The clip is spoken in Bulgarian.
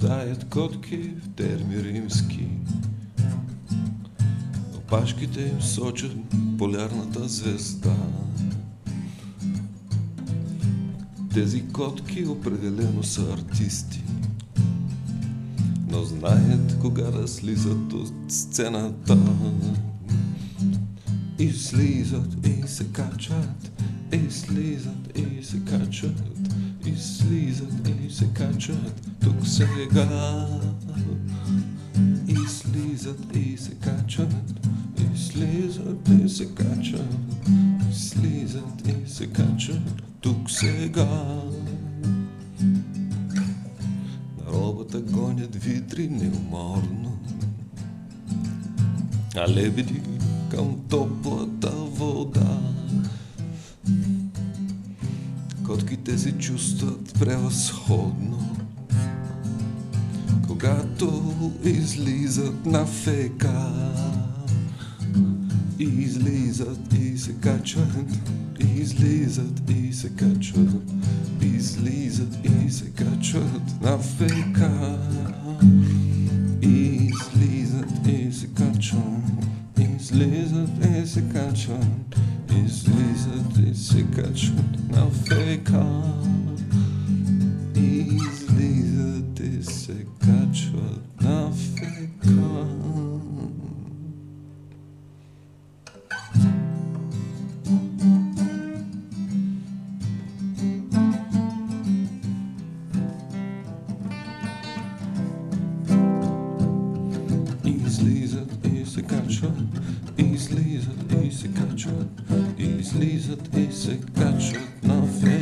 блуждаят котки в терми римски. Опашките им сочат полярната звезда. Тези котки определено са артисти, но знаят кога да слизат от сцената. И слизат и се качат, и слизат и се качат, и слизат и се качат тук сега. И слизат и се качат, и слизат и се качат, и слизат и се качат тук сега. На робата гонят витри неуморно, а лебеди към топлата вода. Котките се чувстват превъзходно, когато излизат на фека. Излизат и се качват, излизат и се качват, излизат и се качват на фека. Излизат и се качват излизат и се качват, излизат и се качват на фек.